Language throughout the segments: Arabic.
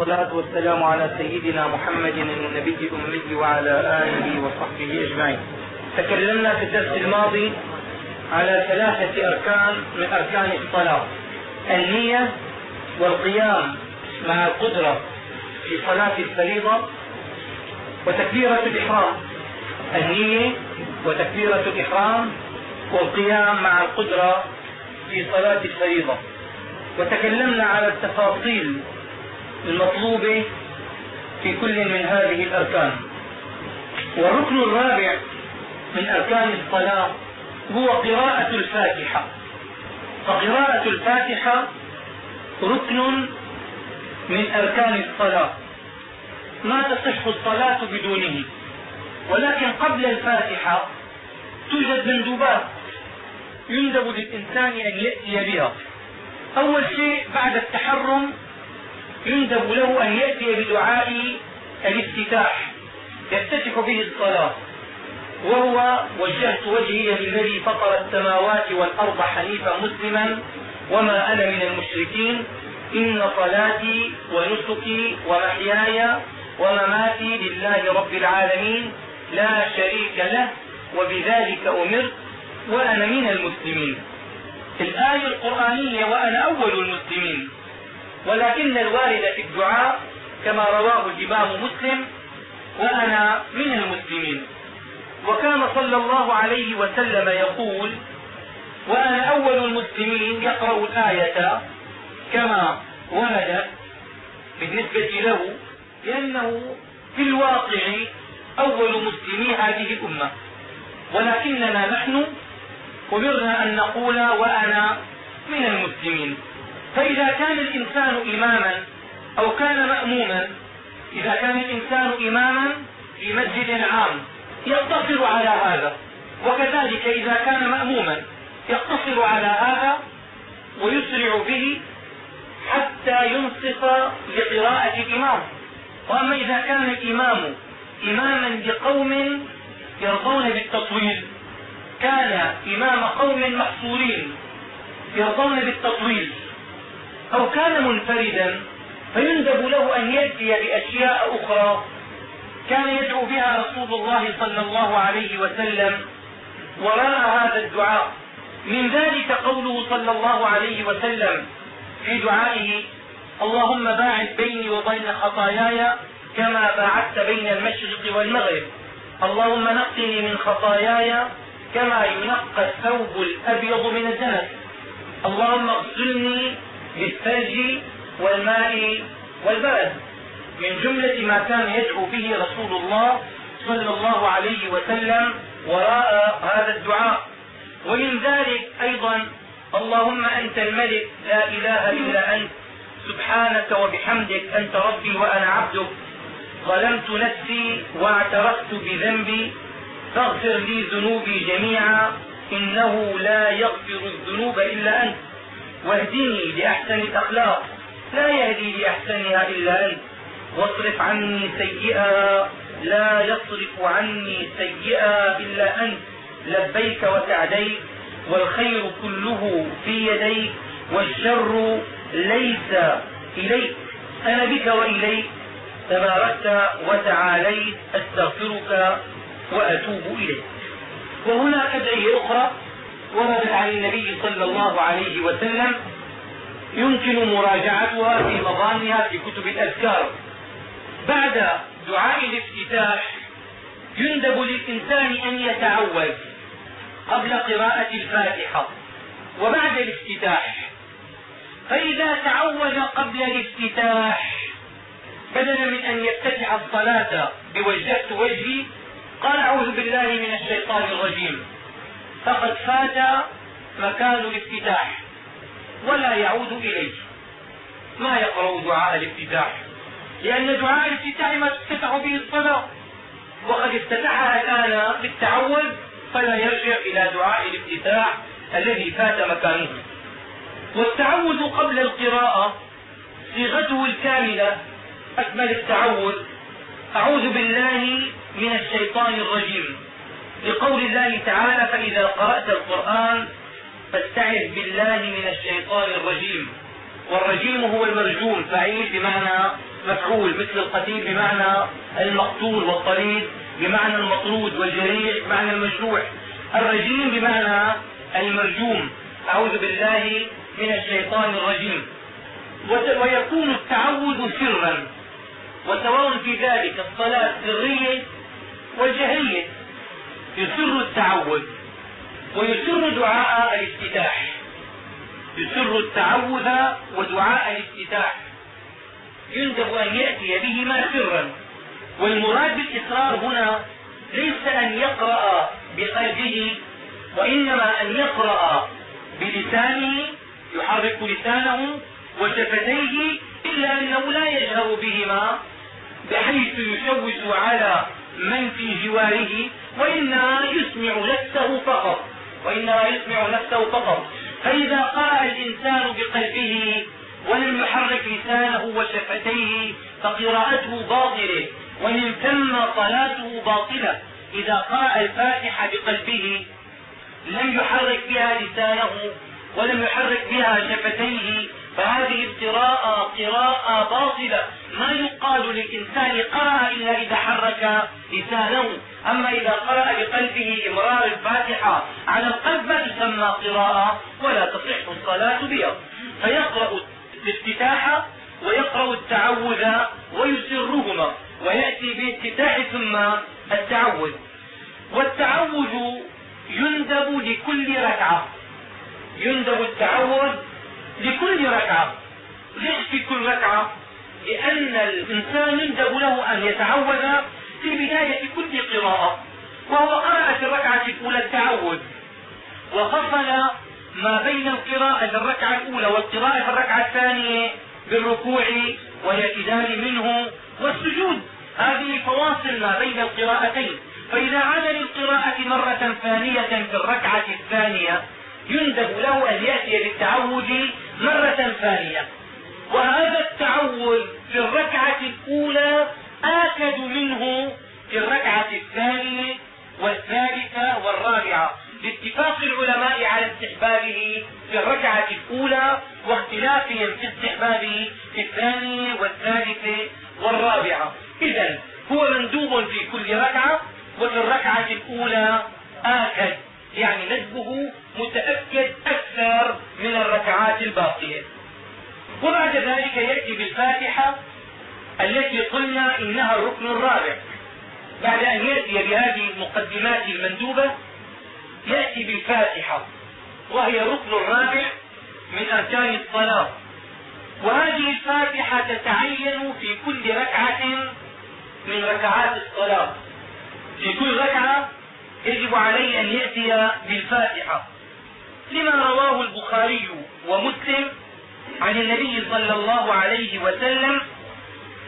والصلاة والسلام على سيدنا محمد النبي الأمي وعلى آله وصحبه أجمعين. تكلمنا في الدرس الماضي على ثلاثة أركان من أركان الصلاة. النية والقيام مع القدرة في صلاة الفريضة وتكبيرة الإحرام. النية وتكبيرة الإحرام والقيام مع القدرة في صلاة الفريضة. وتكلمنا على التفاصيل المطلوبة في كل من هذه الأركان. والركن الرابع من أركان الصلاة هو قراءة الفاتحة. فقراءة الفاتحة ركن من أركان الصلاة ما تصح الصلاة بدونه. ولكن قبل الفاتحة توجد مندوبات يندب للإنسان أن يأتي بها. أول شيء بعد التحرم يندب له أن يأتي بدعاء الافتتاح يفتتح به الصلاة. وهو وجهت وجهي للذي فطر السماوات والأرض حنيفا مسلما وما أنا من المشركين. إن صلاتي ونسكي ومحياي ومماتي لله رب العالمين لا شريك له وبذلك أمرت وأنا من المسلمين. الآية القرآنية وأنا أول المسلمين. ولكن الوارد في الدعاء كما رواه الإمام مسلم وأنا من المسلمين. وكان صلى الله عليه وسلم يقول وأنا أول المسلمين يقرأ الآية كما وردت بالنسبة له لأنه في الواقع أول مسلمي هذه الأمة. ولكننا نحن أمرنا أن نقول وأنا من المسلمين. فإذا كان الإنسان إماما أو كان مأموما إذا كان الإنسان إماما في مسجد عام يقتصر على هذا. وكذلك إذا كان مأموما يقتصر على هذا ويسرع به حتى ينصف لقراءة الإمام. وأما إذا كان الإمام إماما لقوم يرضون بالتطويل كان إمام قوم محصورين يرضون بالتطويل أو كان منفردا فيندب له أن يأتي بأشياء أخرى. كان يدعو بها رسول الله صلى الله عليه وسلم وراء هذا الدعاء. من ذلك قوله صلى الله عليه وسلم في دعائه اللهم باعد بيني وبين خطاياي كما باعدت بين المشرق والمغرب. اللهم نقني من خطاياي كما ينقى الثوب الأبيض من الدنس. اللهم اغسلني بالثلج والماء والبرد. من جملة ما كان يدعو به رسول الله صلى الله عليه وسلم وراء هذا الدعاء. ومن ذلك أيضا اللهم أنت الملك لا إله إلا أنت سبحانك وبحمدك أنت ربي وأنا عبدك. ظلمت نفسي واعترفت بذنبي فاغفر لي ذنوبي جميعا إنه لا يغفر الذنوب إلا أنت. واهدني لأحسن الأخلاق. لا يهدي لأحسنها إلا أنت. واصرف عني سيئا. لا يصرف عني سيئا إلا أنت. لبيك وسعديك. والخير كله في يديك. والشر ليس إليك. أنا بك وإليك. تباركت وتعاليت. أستغفرك وأتوب إليك. وهنا أدعية أخرى. وردت عن النبي صلى الله عليه وسلم يمكن مراجعتها في مضامها في كتب الأذكار. بعد دعاء الافتتاح يندب للإنسان أن يتعوذ قبل قراءة الفاتحة. وبعد الافتتاح فإذا تعوذ قبل الافتتاح بدلا من أن يفتتح الصلاة بوجهت وجهي قال أعوذ بالله من الشيطان الرجيم. فقد فات مكان الافتتاح ولا يعود إليه. ما يقرأ دعاء الافتتاح؟ لأن دعاء الافتتاح ما تفتتح به الصلاة وقد افتتحها الآن بالتعوذ فلا يرجع إلى دعاء الافتتاح الذي فات مكانه. والتعوذ قبل القراءة صيغته الكاملة أكمل التعوذ أعوذ بالله من الشيطان الرجيم. لقول الله تعالى فإذا قرأت القرآن فاستعذ بالله من الشيطان الرجيم. والرجيم هو المرجوم فعيل بمعنى مفعول مثل القتيل بمعنى المقتول والطريد بمعنى المطرود والجريح بمعنى المجروح الرجيم بمعنى المرجوم أعوذ بالله من الشيطان الرجيم. ويكون التعوذ سرا وسواء في ذلك الصلاة سرية والجهرية يسر التعوذ ويسر دعاء الافتتاح. يسر التعوذ ودعاء الافتتاح. يندب أن يأتي بهما سرا. والمراد بالإصرار هنا ليس أن يقرأ بقلبه وإنما أن يقرأ بلسانه يحرك لسانه وشفتيه إلا أنه لا يجهر بهما. بحيث يشوش على من في جواره وإنما يسمع نفسه فقط. وإنما يسمع نفسه فقط. فإذا قرأ الإنسان بقلبه ولم يحرك لسانه وشفتيه فقراءته باطلة. ومن ثم صلاته باطلة. إذا قرأ الفاتحة بقلبه لم يحرك بها لسانه ولم يحرك بها شفتيه فهذه القراءة قراءة باطلة. ما يقال للإنسان قرأ إلا إذا حرك لسانه. أما إذا قرأ بقلبه إمرار الفاتحة على القلب ما تسمى قراءة ولا تصح الصلاة بها فيقرأ الافتتاح ويقرأ التعوذ ويسرهما. ويأتي بافتتاح ثم التعوذ. والتعوذ يندب لكل ركعة. يندب التعوذ لكل ركعة. ليش في كل ركعة؟ لأن الإنسان يندب له أن يتعوذ في بداية كل قراءة وهو قرأ في الركعة الأولى التعوذ وفصل ما بين القراءة في الركعة الأولى والقراءة في الركعة الثانية بالركوع والاعتدال منه والسجود. هذه فواصل ما بين القراءتين. فإذا عاد للقراءة مرة ثانية في الركعة الثانية يندب له أن يأتي بالتعوذ مرة ثانية وهذا التعوذ في الركعة الأولى آكد منه في الركعة الثانية والثالثة والرابعة. باتفاق العلماء على استحبابه في الركعة الأولى واختلافهم في استحبابه في الثانية والثالثة والرابعة. إذا هو مندوب في كل ركعة وفي الركعة الأولى آكد. يعني ندبه متأكد أكثر من الركعات الباقية. وبعد ذلك يأتي بالفاتحة التي قلنا إنها الركن الرابع. بعد أن يأتي بهذه المقدمات المندوبة يأتي بالفاتحة وهي الركن الرابع من أركان الصلاة. وهذه الفاتحة تتعين في كل ركعة من ركعات الصلاة. في كل ركعة يجب عليه أن يأتي بالفاتحة. لما رواه البخاري ومسلم عن النبي صلى الله عليه وسلم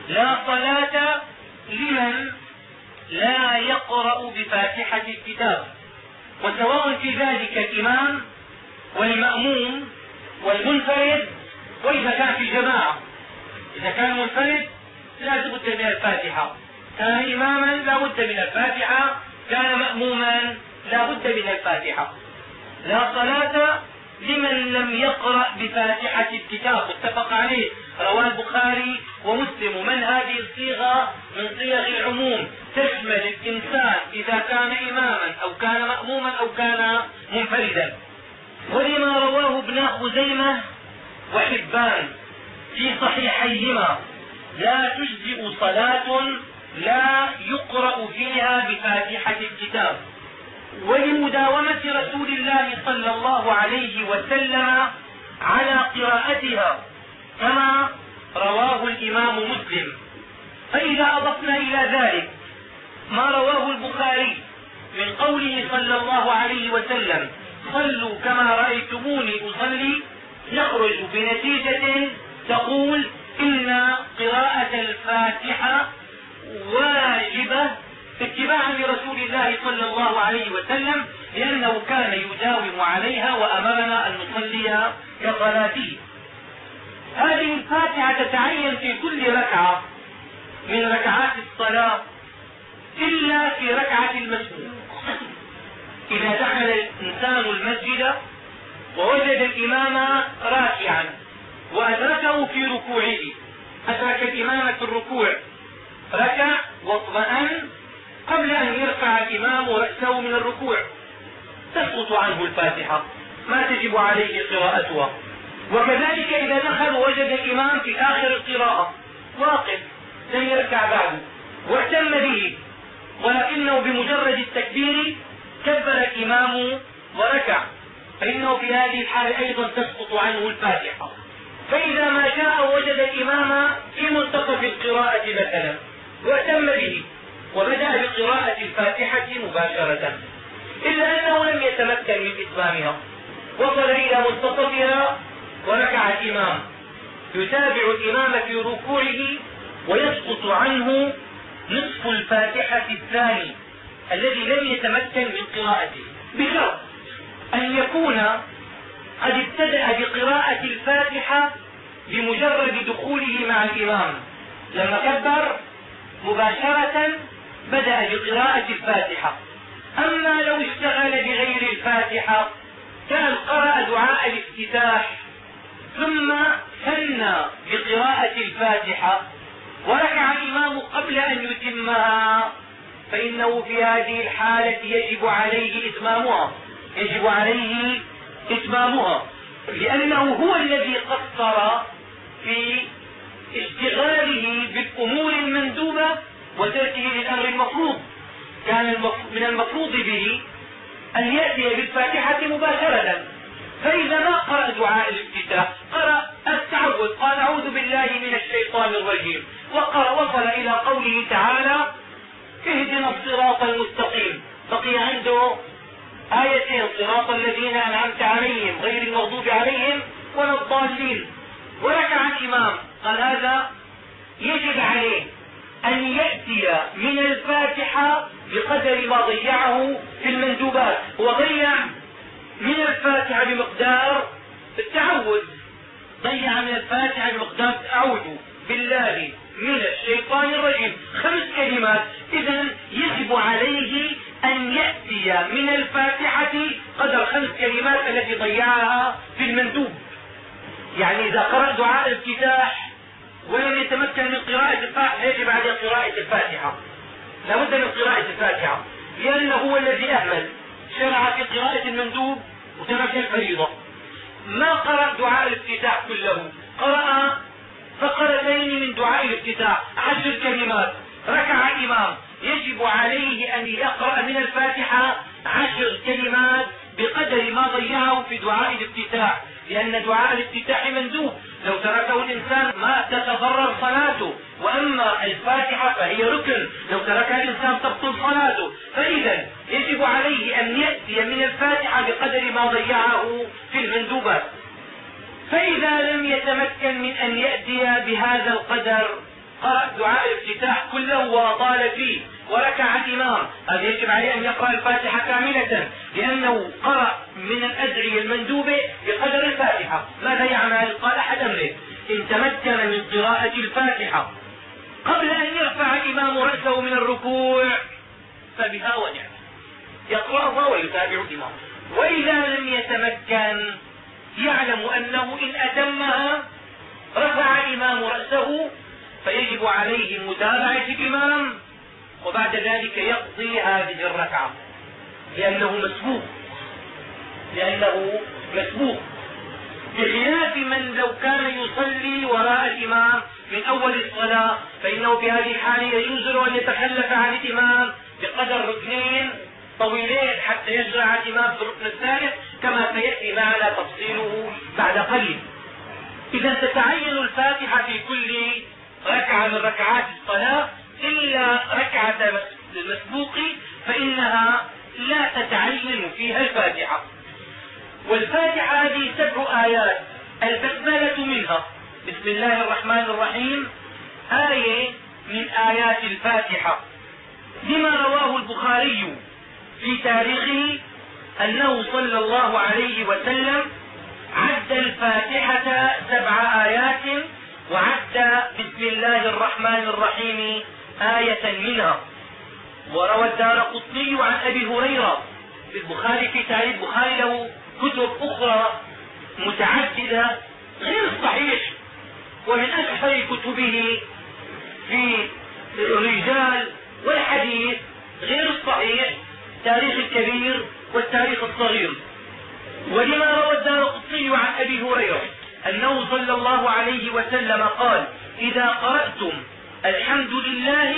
لا صلاة لمن لا يقرأ بفاتحة الكتاب. وسواء في ذلك الإمام والمأموم والمنفرد وإذا كان في جماعة إذا كان منفرد لا بد من الفاتحة. كان إماما لا بد من الفاتحة. كان مأموما لا بد من الفاتحة. لا صلاة لمن لم يقرأ بفاتحة الكتاب. اتفق عليه. رواه البخاري ومسلم. من هذه الصيغة؟ من صيغ العموم. تشمل الإنسان إذا كان إماما أو كان مأموما أو كان منفردا. ولما رواه ابن خزيمة وحبان في صحيحيهما لا تجزئ صلاة لا يقرأ فيها بفاتحة الكتاب. ولمداومة رسول الله صلى الله عليه وسلم على قراءتها كما رواه الإمام مسلم. فإذا أضفنا إلى ذلك ما رواه البخاري من قوله صلى الله عليه وسلم صلوا كما رأيتموني أصلي يخرج بنتيجة تقول إن قراءة الفاتحة واجبة اتباعا لرسول الله صلى الله عليه وسلم لأنه كان يداوم عليها وأمرنا أن نصلي كصلاته. هذه الفاتحة تتعين في كل ركعة من ركعات الصلاة إلا في ركعة المسجد. إذا دخل الإنسان المسجد ووجد الإمام راكعا وأدركه في ركوعه أدرك الإمام في الركوع ركع واطمأن قبل أن يرفع الإمام رأسه من الركوع. تسقط عنه الفاتحة. ما تجب عليه قراءتها. وكذلك إذا دخل وجد الإمام في آخر القراءة. واقف. لم يركع بعده. واهتم به. ولكنه بمجرد التكبير كبر الإمام وركع. فإنه في هذه الحالة أيضا تسقط عنه الفاتحة. فإذا ما شاء وجد الإمام في منتصف القراءة مثلا. واهتم به وبدأ بقراءة الفاتحة مباشرة. إلا أنه لم يتمكن من إتمامها. وصل إلى منتصفها وركع الإمام. يتابع الإمام في ركوعه ويسقط عنه نصف الفاتحة الثاني الذي لم يتمكن من قراءته. بشرط أن يكون قد ابتدأ بقراءة الفاتحة بمجرد دخوله مع الإمام. لما كبر مباشرة بدأ بقراءة الفاتحة. أما لو اشتغل بغير الفاتحة كان قرأ دعاء الافتتاح ثم ثنى بقراءة الفاتحة وركع الإمام قبل أن يتمها. فإنه في هذه الحالة يجب عليه إتمامها. يجب عليه إتمامها لأنه هو الذي قصر في اشتغاله بالأمور المندوبة وتركه للأمر المفروض كان من المفروض به أن يأتي بالفاتحة مباشرة. فإذا ما قرأ دعاء الافتتاح قرأ التعوذ قال أعوذ بالله من الشيطان الرجيم. وقرأ وصل إلى قوله تعالى اهدنا الصراط المستقيم. بقي عنده آيتين صراط الذين أنعمت عليهم غير المغضوب عليهم ولا الضالين. وركع الإمام قال هذا يجب عليه أن يأتي من الفاتحة بقدر ما ضيعه في المندوبات. هو ضيع من الفاتحة بمقدار التعوذ ضيع من الفاتحة بمقدار أعوذ بالله من الشيطان الرجيم. خمس كلمات. إذا يجب عليه أن يأتي من الفاتحة قدر خمس كلمات التي ضيعها في المندوب. يعني إذا قرأ دعاء الافتتاح ولم يتمكن من قراءة الفاتحة. يجب عليه قراءة الفاتحة. لا بد من قراءة الفاتحة. لأنه هو الذي أهمل. شرع في قراءة المندوب وترك الفريضة. ما قرأ دعاء الافتتاح كله؟ قرأ فقرتين من دعاء الافتتاح. عشر كلمات. ركع الإمام يجب عليه أن يقرأ من الفاتحة عشر كلمات بقدر ما ضيعه في دعاء الافتتاح. لأن دعاء الافتتاح مندوب. لو تركه الإنسان ما تتضرر صلاته. وأما الفاتحة فهي ركن. لو تركها الإنسان تبطل صلاته. فإذا يجب عليه أن يأتي من الفاتحة بقدر ما ضيعه في المندوبات. فإذا لم يتمكن من أن يأتي بهذا القدر قرأ دعاء الافتتاح كله وأطال فيه. وركع الإمام هذا يجب عليه أن يقرأ الفاتحة كاملة لأنه قرأ من الأدعية المندوبة بقدر الفاتحة. ماذا يعمل؟ قال أحد أمره إن تمكن من قراءة الفاتحة قبل أن يرفع الإمام رأسه من الركوع فبها ونعم يقرأها ويتابع الإمام. وإذا لم يتمكن يعلم أنه إن أتمها رفع الإمام رأسه فيجب عليه متابعة الإمام وبعد ذلك يقضي هذه الركعة. لأنه مسبوق. لأنه مسبوق. بخلاف من لو كان يصلي وراء الإمام من أول الصلاة فإنه في هذه الحالة يجوز له أن يتخلف عن الإمام بقدر ركنين طويلين حتى يشرع الإمام في الركن الثالث كما سيأتي معنا تفصيله بعد قليل. إذا تتعين الفاتحة في كل ركعة من ركعات الصلاة إلا ركعة المسبوق فإنها لا تتعين فيها الفاتحة. والفاتحة هذه سبع آيات البسملة منها. بسم الله الرحمن الرحيم. آية من آيات الفاتحة. لما رواه البخاري في تاريخه أنه صلى الله عليه وسلم عد الفاتحة سبع آيات وعد بسم الله الرحمن الرحيم آية منها. وروى الدار قطني عن أبي هريرة في البخاري في تاريخ البخاري له كتب أخرى متعددة غير الصحيح ومن أكثر كتبه في الرجال والحديث غير الصحيح تاريخ الكبير والتاريخ الصغير. ولما روى الدار القطي عن أبي هريرة أنه صلى الله عليه وسلم قال إذا قرأتم الحمد لله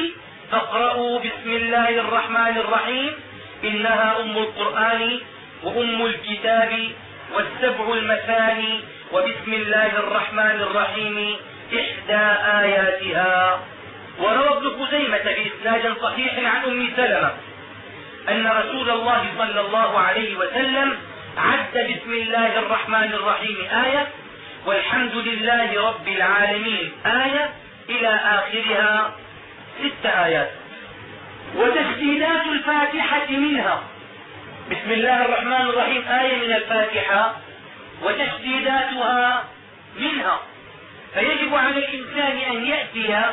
فاقرأوا بسم الله الرحمن الرحيم. إنها أم القرآن وأم الكتاب والسبع المثاني وبسم الله الرحمن الرحيم. إحدى آياتها. وروى ابن خزيمة بإسناد صحيح عن أم سلمة أن رسول الله صلى الله عليه وسلم عد بسم الله الرحمن الرحيم آية والحمد لله رب العالمين آية إلى آخرها ست آيات. وتسديدات الفاتحة منها. بسم الله الرحمن الرحيم آية من الفاتحة. وتسديداتها منها. فيجب على الإنسان أن يأتي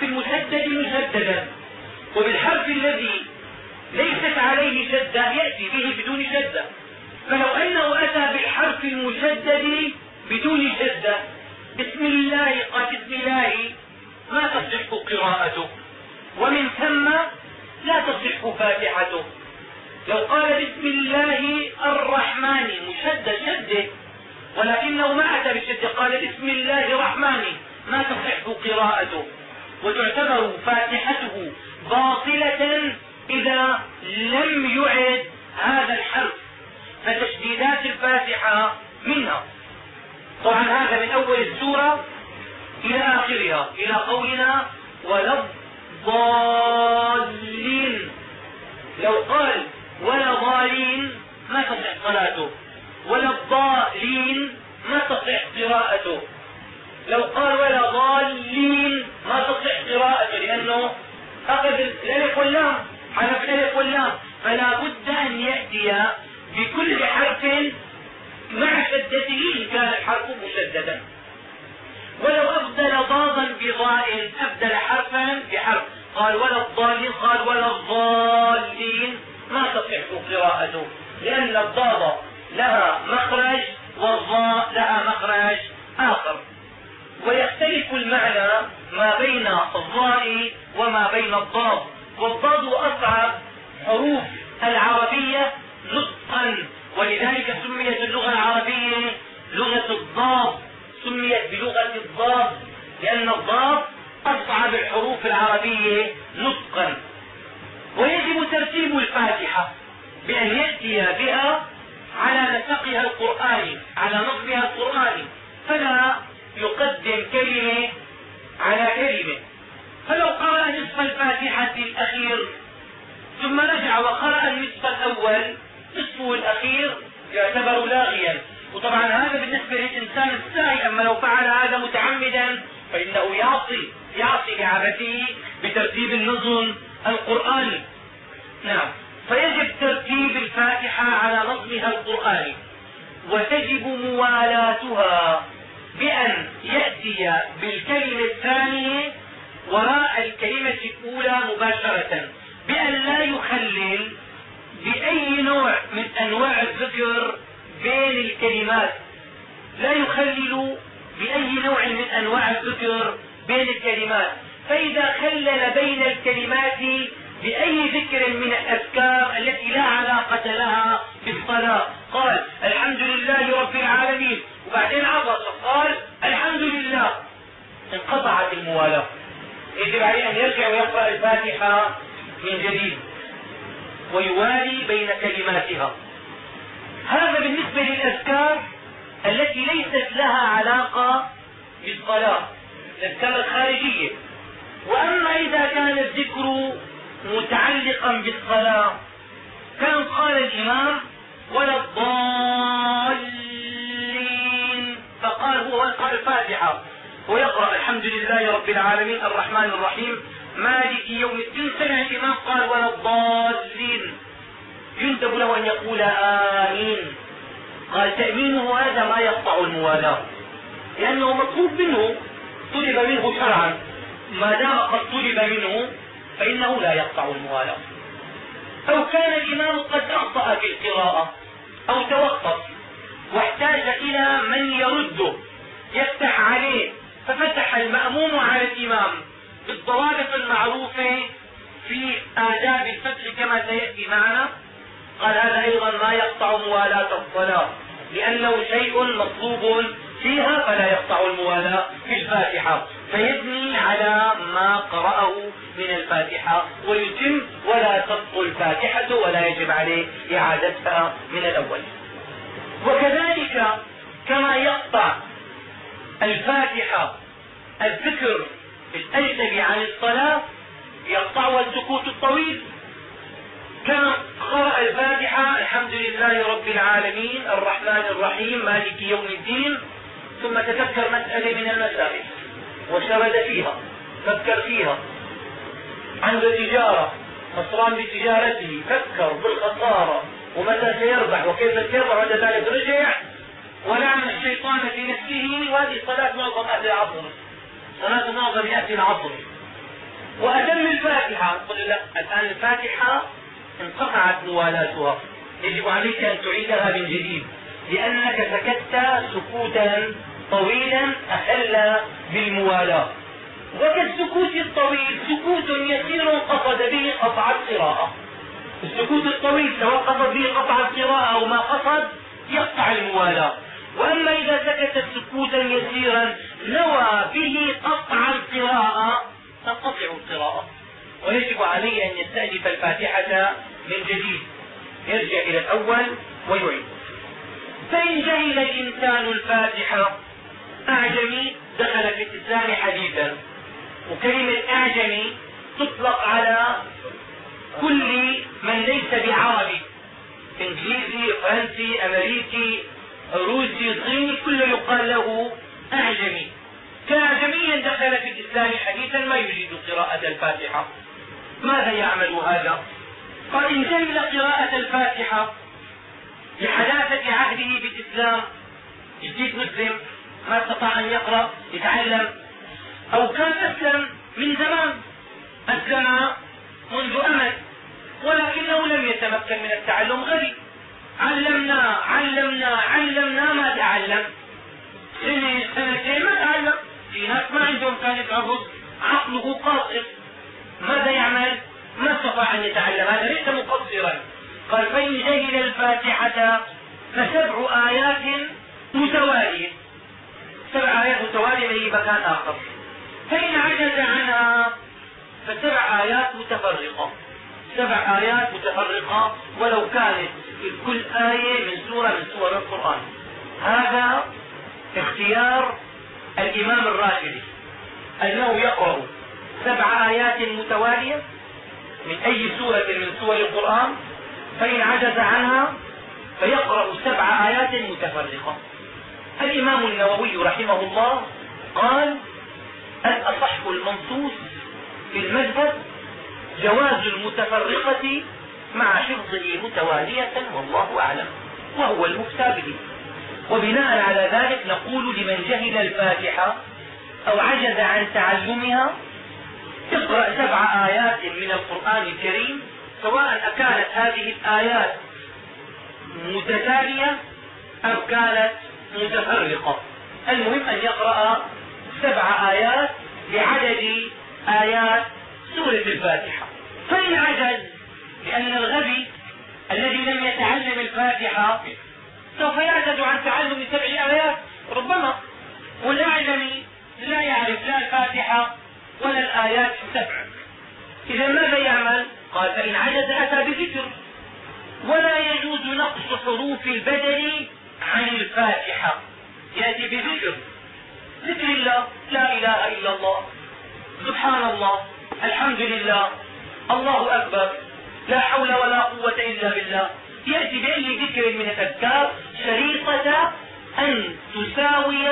في المسدد مسددا وبالحرف الذي ليست عليه شدة يأتي به بدون شدة. فلو أنه أتى بالحرف المشدد بدون شدة. بسم الله قال بسم الله. تصح قراءته ومن ثم لا تصح فاتحته. لو قال بسم الله الرحمن مشدد شده ولكنه ما أتى بالشده قال بسم الله الرحمن ما تصح قراءته. وتعتبر فاتحته باطلة إذا لم يعد هذا الحرف فتشديدات الفاتحة منها. طبعا هذا من أول السورة إلى آخرها إلى قولنا ولا الضالين. لو قال ولا ضالين ما تصح صلاته. ولا الضالين ما تصح قراءته. لو قال ولا ضالين ما تصح قراءته لأنه أخذ الألف واللام. حرف الألف واللام. فلا بد أن يأتي بكل حرف مع شدته إن كان الحرف مشددا. ولو أبدل ضادا بضاء أبدل حرفا بحرف. قال ولا الضالين قال ولا الضالين. ما تصح قراءته لأن الضاد لها مخرج والضاء لها مخرج آخر. ويختلف المعنى ما بين الضاء وما بين الضاد. والضاد أصعب حروف العربية نطقا. ولذلك سميت اللغة العربية لغة الضاد. بلغة الضاد لأن الضاد أصعب الحروف العربية نطقا. ويجب ترتيب الفاتحة بأن يأتي بها على نسقها القرآني على نصبها القرآني فلا يقدم كلمة على كلمة. فلو قرأ نصف الفاتحة الأخير ثم رجع وقرأ النصف الأول نصفه الأخير يعتبر لاغيا. وطبعا هذا بالنسبة للإنسان الساهي أما لو فعل هذا متعمدا فإنه يعصي يعصي لعبته بترتيب النظم القرآني نعم. فيجب ترتيب الفاتحة على نظمها القرآني وتجب موالاتها بأن يأتي بالكلمة الثانية وراء الكلمة الأولى مباشرة بأن لا يخلل بأي نوع من أنواع الذكر بين الكلمات لا يخلل بأي نوع من أنواع الذكر بين الكلمات. فإذا خلل بين الكلمات بأي ذكر من الأذكار التي لا علاقة لها بالصلاة. قال الحمد لله رب العالمين. وبعدين عطس قال الحمد لله. انقطعت الموالاة. يجب عليه أن يرجع ويقرأ الفاتحة من جديد. ويوالي بين كلماتها. هذا بالنسبة للأذكار التي ليست لها علاقة بالصلاة الأذكار الخارجية. وأما إذا كان الذكر متعلقا بالصلاة كان قال الإمام ولا الضالين فقال هو يقرأ الفاتحة ويقرأ الحمد لله رب العالمين الرحمن الرحيم مالك يوم الدين سمع الإمام قال ولا الضالين يندب له أن يقول آمين. قال تأمينه هذا ما يقطع الموالاة. لأنه مطلوب منه طلب منه شرعا. ما دام قد طلب منه فإنه لا يقطع الموالاة. أو كان الإمام قد أخطأ في القراءة أو توقف واحتاج إلى من يرده يفتح عليه. ففتح المأموم على الإمام بالضوابط المعروفة في آداب الفتح كما سيأتي معنا. قال هذا أيضا ما يقطع موالاة الصلاة لأنه شيء مطلوب فيها فلا يقطع الموالاة في الفاتحة. فيبني على ما قرأه من الفاتحة ويتم ولا تبطل الفاتحة ولا يجب عليه إعادتها من الأول. وكذلك كما يقطع الفاتحة الذكر الأجنبي عن الصلاة يقطعها السكوت الطويل. كما قرأ الفاتحة الحمد لله رب العالمين الرحمن الرحيم مالك يوم الدين. ثم تذكر مسألة من المسائل. وشرد فيها فكر فيها. عنده تجارة خسران بتجارته فكر بالخسارة. ومتى سيربح؟ وكيف سيربح وبعد ذلك؟ رجع. ولعن الشيطان في نفسه. وهذه صلاة معظم أهل العصر صلاة معظم أهل العصر وأتم الفاتحة. قل لا الآن الفاتحة انقطعت موالاتها. يجب عليك أن تعيدها من جديد. لأنك سكت سكوتا طويلا أخل بالموالاة. وكالسكوت الطويل سكوت يسير قصد به قطع القراءة. السكوت الطويل سواء قصد به قطع القراءة أو ما قصد يقطع الموالاة. وأما إذا سكت سكوتا يسيرا نوى به قطع القراءة تنقطع القراءة. ويجب عليه أن يستأنف الفاتحة من جديد. يرجع إلى الأول ويعيد. فإن جهل الإنسان الفاتحة أعجمي دخل في الإسلام حديثا. وكلمة أعجمي تطلق على كل من ليس بعربي. إنجليزي فرنسي أمريكي روسي صيني كله يقال له أعجمي. كاعجميا دخل في الإسلام حديثا ما يجيد قراءة الفاتحة. ماذا يعمل هذا؟ قال إن جهل قراءة الفاتحة لحداثة عهده بالإسلام جديد مسلم ما استطاع أن يقرأ يتعلم أو كان أسلم من زمان أسلم منذ امد ولكنه لم يتمكن من التعلم غبي. علمنا علمنا علمنا ما تعلم. سنة سنتين ما تعلم في ناس ما عندهم كان عبد عقله قاصر. ماذا يعمل؟ ما استطاع أن يتعلم. هذا ليس مقصرا. قال فان جهل الفاتحة فسبع آيات متوالية. سبع آيات متوالية من مكان آخر. فإن عجز عنها فسبع آيات متفرقة. سبع آيات متفرقة ولو كانت كل آية من سورة من سور القرآن. هذا اختيار الإمام الراشدي أنه يقرأ سبع آيات متوالية من أي سورة من سور القرآن فإن عجز عنها فيقرأ سبع آيات متفرقة. الإمام النووي رحمه الله قال الأصح المنصوص في المذهب جواز المتفرقة مع حفظه متوالية والله أعلم وهو المفتى به. وبناء على ذلك نقول لمن جهل الفاتحة أو عجز عن تعلمها اقرأ سبع آيات من القرآن الكريم سواء أكانت هذه الآيات متتالية أم كانت متفرقة. المهم أن يقرأ سبع آيات بعدد آيات سورة الفاتحة. فإن عجز لأن الغبي الذي لم يتعلم الفاتحة سوف يعجز عن تعلم سبع آيات ربما. والأعلمي لا يعرف لا الفاتحة ولا الآيات السبع إذا ماذا يعمل؟ قال فإن عجز أتى بذكر. ولا يجوز نقص حروف البدل عن الفاتحة. يأتي بذكر. ذكر الله لا إله إلا الله. سبحان الله. الحمد لله. الله أكبر. لا حول ولا قوة إلا بالله. يأتي بأي ذكر من الأذكار شريطة أن تساوي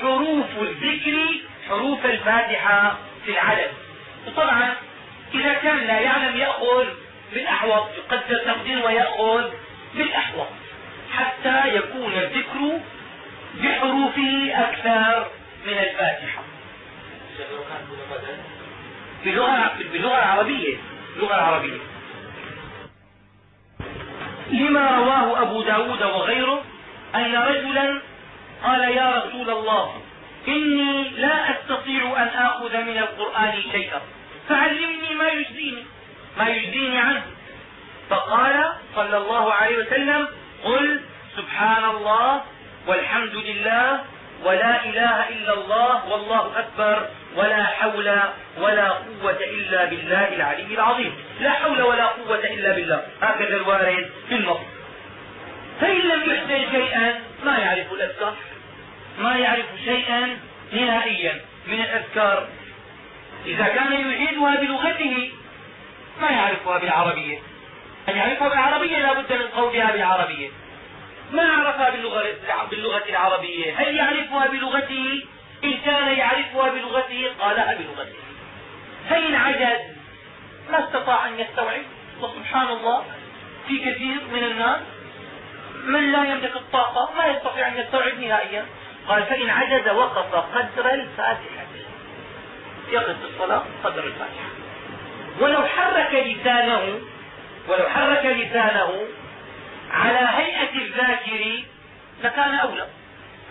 حروف الذكر حروف الفاتحة. في العدد. وطبعا إذا كان لا يعلم يأخذ بالأحوط يقدر تقدير ويأخذ بالأحوط حتى يكون الذكر بحروفه أكثر من الفاتحة. باللغة باللغة العربية اللغة العربية. لما رواه أبو ب داود وغيره أن رجلا قال يا رسول الله إني لا أستطيع أن آخذ من القرآن شيئا. فعلمني ما يجزيني ما يجزيني عنه. فقال صلى الله عليه وسلم قل سبحان الله والحمد لله ولا إله إلا الله والله أكبر ولا حول ولا قوة إلا بالله العلي العظيم. لا حول ولا قوة إلا بالله. هكذا الوارد في النص فإن لم يحسن شيئا ما يعرف الأذكار ما يعرف شيئا نهائيا من الأذكار. إذا كان يعيدها بلغته ما يعرفها بالعربية أن يعرفها بالعربية لا بد من قولها بالعربية. ما عرفها باللغة, باللغة العربية؟ هل يعرفها بلغته إن كان يعرفها بلغته قالها بلغته. فإن عجز ما استطاع أن يستوعب. وسبحان الله في كثير من الناس من لا يملك الطاقة ما يستطيع أن يستوعب نهائيا. قال فإن عجز وقف قدر الفاتحة. يقف في الصلاة قدر الفاتحة. ولو حرك لسانه ولو حرك لسانه على هيئة الذاكر لكان أولى.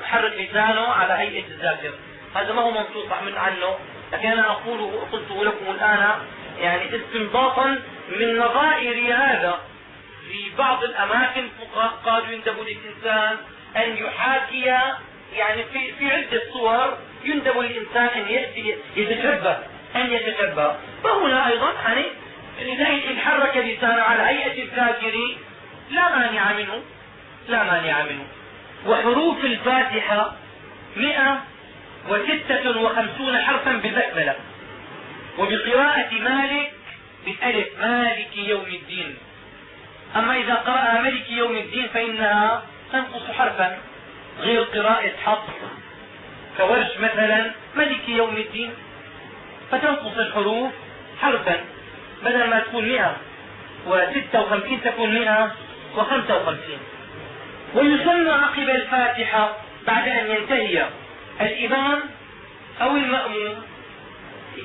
يحرك لسانه على هيئة الذاكر. هذا ما هو منصوص من عنه. لكن أنا أقوله قلته لكم الآن يعني استنباطا من نظائر هذا. في بعض الأماكن قالوا يندب للإنسان أن يحاكي يعني في في عدة صور يندب للإنسان أن يتشبه أن يتشبه فهنا أيضا يعني لذلك إن حرك لسانه على هيئة الذاكر لا مانع منه لا مانع منه. وحروف الفاتحة مئة وستة وخمسون حرفا بالبسملة وبقراءة مالك بالألف مالك يوم الدين. أما إذا قرأ ملك يوم الدين فإنها تنقص حرفا. غير قراءة حفص كورش مثلا ملك يوم الدين فتنقص الحروف حرفا بدل ما تكون مئة وستة وخمسين تكون مئة وخمسة وخمسين. ويسن عقب الفاتحة بعد أن ينتهي الإمام أو المأموم.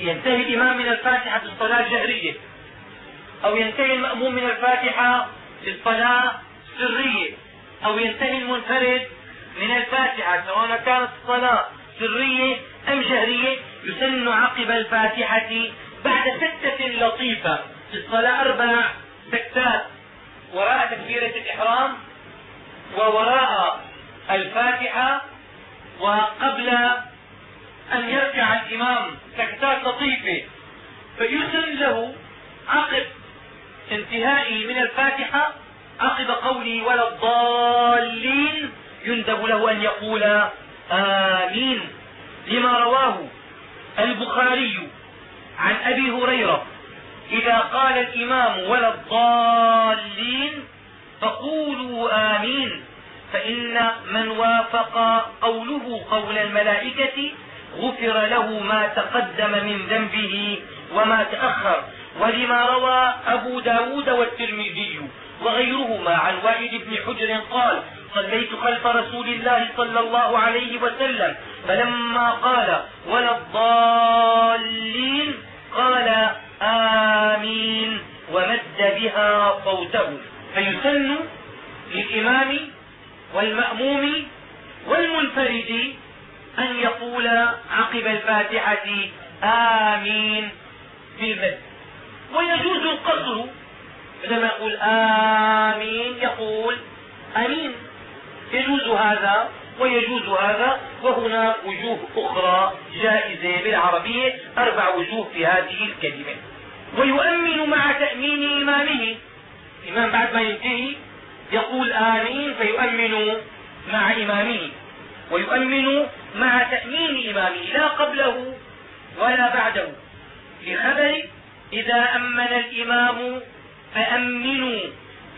ينتهي الإمام من الفاتحة في الصلاة الجهرية أو ينتهي المأموم من الفاتحة في الصلاة السرية أو ينتهي المنفرد من الفاتحة سواء كانت الصلاة سرية أم جهرية يسن عقب الفاتحة بعد سكتة لطيفة. في الصلاة أربع سكتات. وراء تكبيرة الإحرام ووراء الفاتحة وقبل أن يركع الإمام سكتات لطيفة. فيسن له عقب انتهائه من الفاتحة عقب قوله ولا الضالين. يندب له أن يقول آمين لما رواه البخاري عن أبي هريرة إذا قال الإمام ولا الضالين فقولوا آمين فإن من وافق قوله قول الملائكة غفر له ما تقدم من ذنبه وما تأخر. ولما روى أبو ب داود والترمذي وغيرهما عن وائل بن حجر قال صليت خلف رسول الله صلى الله عليه وسلم فلما قال ولا الضالين؟ قال آمين. ومد بها صوته. فيسن للإمام والمأموم والمنفرد أن يقول عقب الفاتحة آمين. بالمد. ويجوز القصر عندما يقول آمين يقول أمين. يجوز هذا ويجوز هذا وهنا وجوه أخرى جائزة بالعربية أربع وجوه في هذه الكلمة. ويؤمن مع تأمين إمامه. الإمام بعد ما ينتهي يقول آمين فيؤمن مع إمامه. ويؤمن مع تأمين إمامه لا قبله ولا بعده. لخبر إذا أمن الإمام فأمنوا.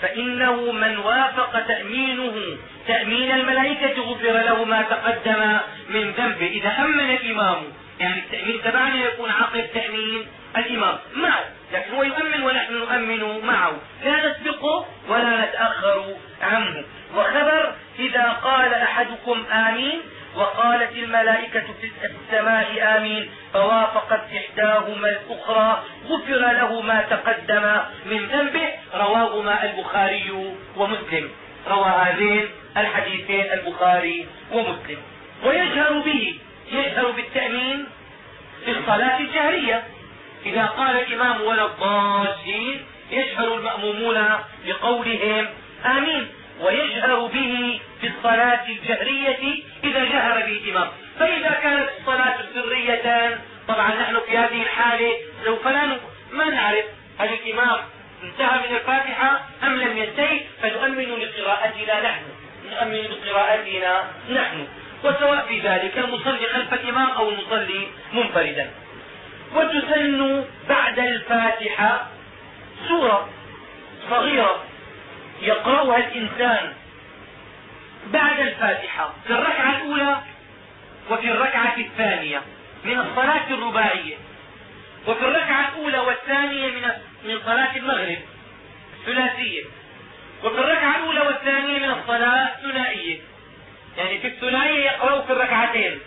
فإنه من وافق تأمينه تأمين الملائكة غفر له ما تقدم من ذنبه إذا أمن الإمام يعني التأمين تبعنا يكون عقب تأمين الإمام. معه. لكن هو يؤمن ونحن نؤمن معه. لا نسبقه ولا نتأخر عنه. وخبر إذا قال أحدكم آمين وقالت الملائكة في السماء آمين فوافقت إحداهما الأخرى غفر له ما تقدم من ذنبه. رواهما البخاري ومسلم. روى هذين الحديثين البخاري ومسلم. ويجهر به يجهر بالتأمين في الصلاة الجهرية. إذا قال الإمام ولا الضالين يجهر المأمومون بقولهم آمين. ويجهر به في الصلاة الجهرية إذا جهر به الإمام فإذا كانت الصلاة سرية طبعا نحن في هذه الحالة سوف لا ما نعرف هل الإمام انتهى من الفاتحة أم لم ينتهي فنؤمن لقراءتنا نحن. نؤمن بقراءتنا نحن. وسواء في ذلك المصلي خلف الإمام أو المصلي منفردا. وتسن بعد الفاتحة سورة صغيرة. يقرأها الإنسان بعد الفاتحة في الركعة الأولى وفي الركعة الثانية من الصلاة الرباعية وفي الركعة الأولى والثانية من من صلاة المغرب ثلاثية وفي الركعة الأولى والثانية من الصلاة ثنائية يعني في الثنائية يقرأ في الركعتين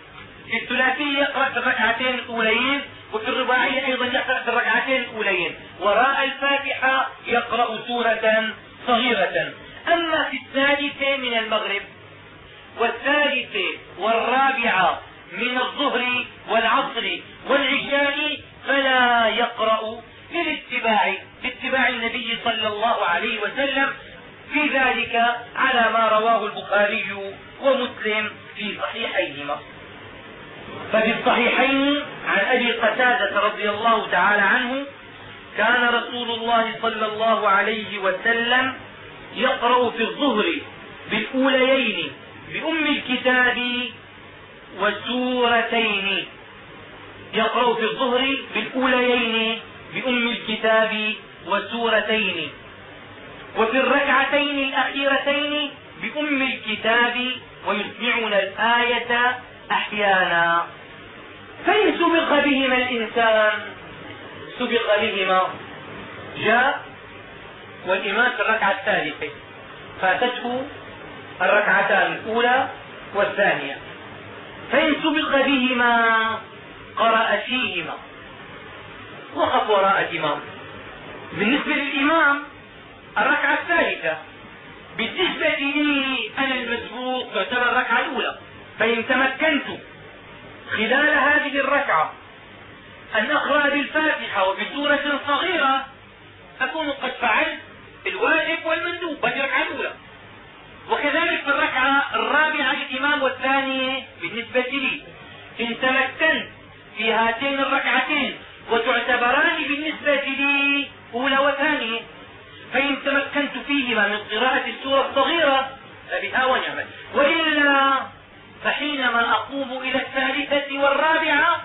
في الثلاثية يقرأ في الركعتين الأوليين وفي الرباعية أيضا يقرأ في الركعتين الأوليين. وراء الفاتحة يقرأ سورة صغيرة. أما في الثالثة من المغرب والثالثة والرابعة من الظهر والعصر والعشاء فلا يقرأ للاتباع لاتباع النبي صلى الله عليه وسلم في ذلك على ما رواه البخاري ومسلم في صحيحيهما. ففي الصحيحين عن أبي قتادة رضي الله تعالى عنه كان رسول الله صلى الله عليه وسلم يقرأ في الظهر بالأوليين بأم الكتاب وسورتين يقرأ في الظهر بالأوليين بأم الكتاب وسورتين وفي الركعتين الأخيرتين بأم الكتاب ويسمعون الآية أحيانا. فإن سبق بهما الإنسان سبق بهما جاء والإمام في الركعة الثالثة. فاتته الركعتان الأولى والثانية. فإن سبق بهما قرأ فيهما. وقف وراء الإمام. بالنسبة للإمام الركعة الثالثة. بالنسبة لي أنا المسبوق تعتبر الركعة الأولى. فإن تمكنت خلال هذه الركعة أن أقرأ بالفاتحة وبسورة صغيرة أكون قد فعلت الواجب والمندوب هذه الركعة الأولى وكذلك في الركعة الرابعة للإمام والثانية بالنسبة لي إن تمكنت في هاتين الركعتين وتعتبران بالنسبة لي أولى وثانية. فإن تمكنت فيهما من قراءة السورة الصغيرة فبها ونعمت. وإلا فحينما أقوم إلى الثالثة والرابعة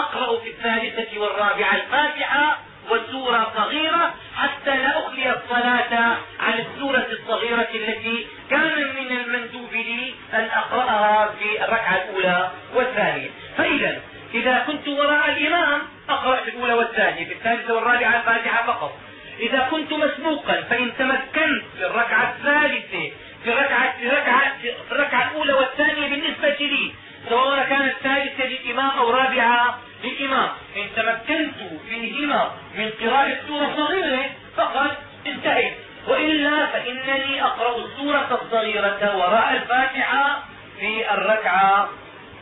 أقرأ في الثالثة والرابعة الفاتحة والسورة صغيرة حتى لا أخلي الصلاة عن السورة الصغيرة التي كان من المندوب لي أن أقرأها في الركعة الأولى والثانية. فإذا إذا كنت وراء الإمام أقرأ في الأولى والثانية في الثالثة والرابعة الفاتحة فقط. إذا كنت مسبوقا فإن تمكنت في الركعة الثالثة في الركعة في الركعة في الركعة الأولى والثانية بالنسبة لي سواء كانت ثالثة للإمام أو رابعة للإمام إن تمكنت فيهما من قراءة سورة صغيرة فقد انتهيت. وإلا فإنني أقرأ السورة الصغيرة وراء الفاتحة في الركعة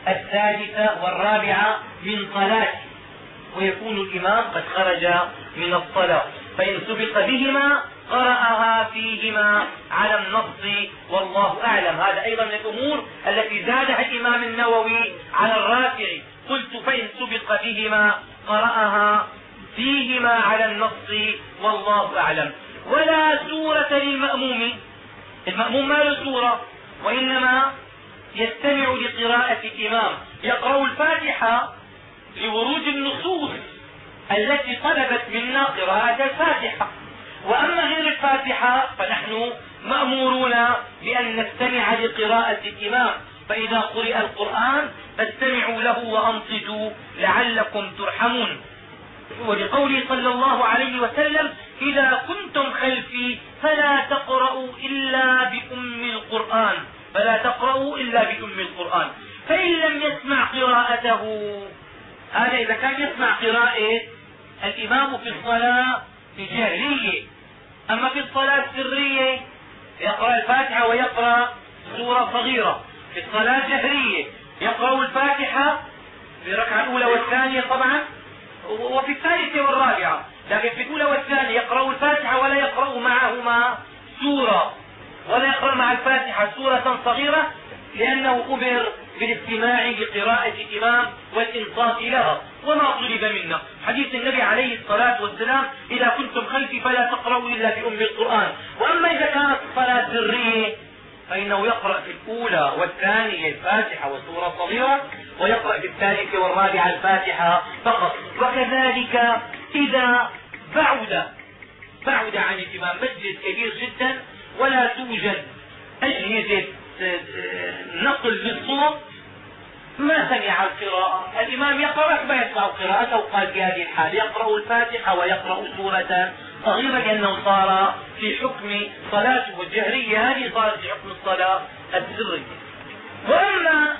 الثالثة والرابعة من صلاتي. ويكون الإمام قد خرج من الصلاة. فإن سبق بهما قرأها فيهما على النص والله أعلم. هذا أيضا من الأمور التي زادها الإمام النووي على الرافع قلت فإن سبق بهما قرأها فيهما على النص والله أعلم. ولا سورة للمأموم. المأموم ما له سورة وإنما يستمع لقراءة الإمام. يقرأ الفاتحة لورود النصوص التي طلبت منا قراءة الفاتحة. وأما غير الفاتحة فنحن مأمورون بأن نستمع لقراءة الإمام. فإذا قرئ القرآن فاستمعوا له وأنصتوا لعلكم ترحمون. ولقوله صلى الله عليه وسلم إذا كنتم خلفي فلا تقرأوا إلا بأم القرآن. فلا تقرأوا إلا بأم القرآن. فإن لم يسمع قراءته هذا إذا كان يسمع قراءة الإمام في الصلاة جهرية. أما في الصلاة السرية يقرأ الفاتحة ويقرأ سورة صغيرة. في الصلاة جهرية. يقرأ الفاتحة في الركعة الأولى والثانية طبعا وفي الثالثة والرابعة لكن في الأولى والثانية يقرأ الفاتحة ولا يقرأ معهما سورة ولا يقرأ مع الفاتحة سورة صغيرة لأنه أمر بالاستماع لقراءة الإمام والإنصات لها وما طلب منا. حديث النبي عليه الصلاة والسلام إذا كنتم خلفي فلا تقرأوا إلا بأم القرآن. وأما إذا كانت الصلاة سرية فإنه يقرأ في الأولى والثانية الفاتحة وسورة صغيرة ويقرأ في الثالثة والرابعة الفاتحة فقط. وكذلك إذا بعد بعد عن الإمام مسجد كبير جدا ولا توجد أجهزة نقل للصوت ما سمع القراءة. الإمام يقرأ ما يسمع قراءته قال في هذه الحال يقرأ الفاتحة ويقرأ سورة صغيرة لأنه صار في حكم صلاته الجهرية هذه صارت في حكم الصلاة السرية وأما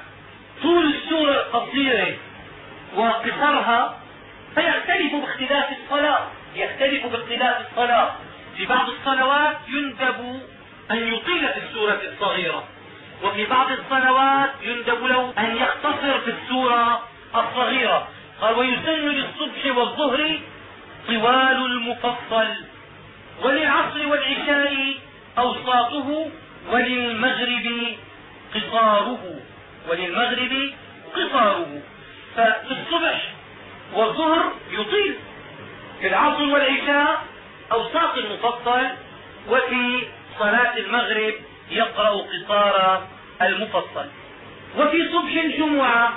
طول السورة القصيرة وقصرها فيختلف باختلاف الصلاة يختلف باختلاف الصلاة. في بعض الصلوات يندب أن يطيل في السورة الصغيرة وفي بعض الصلوات يندب له أن يختصر في السورة الصغيرة. قال ويسن للصبح والظهر طوال المفصل وللعصر والعشاء أوساطه وللمغرب قصاره وللمغرب قصاره. ففي الصبح والظهر يطيل في العصر والعشاء أوساط المفصل وفي صلاة المغرب يقرأ قصار المفصل. وفي صبح الجمعة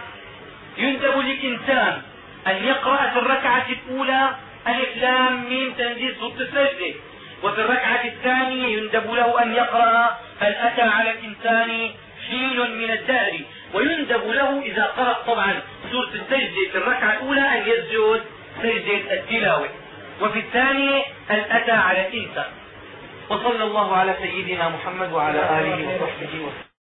يندب للإنسان أن يقرأ في الركعة الأولى ألف لام ميم تنزيل سورة السجدة. وفي الركعة الثانية يندب له أن يقرأ هل أتى على الإنسان حين من الدهر. ويندب له إذا قرأ طبعا سورة السجدة. في الركعة الأولى أن يسجد سجدة التلاوة. وفي الثانية هل أتى على الإنسان. وصلى الله على سيدنا محمد وعلى آله وصحبه وسلم.